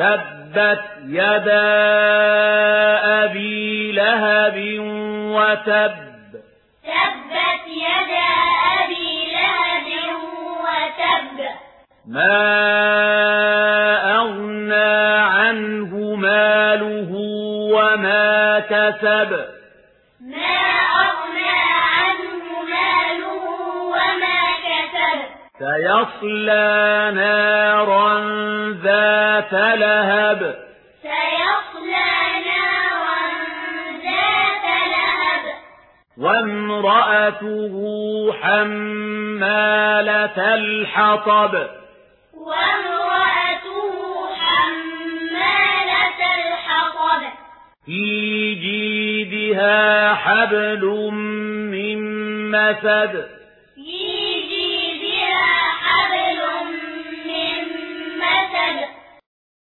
تبت يدا أبي لهب وتب. تبت يدا أبي لهب وتب. ما أغنى عنه ماله وما كسب. ما أغنى عنه ماله وما كسب. سيصلى نارا لهب سيصلى نارا ذات لهب. وامرأته حمالة الحطب. وامرأته حمالة الحطب. في جيدها حبل من مسد.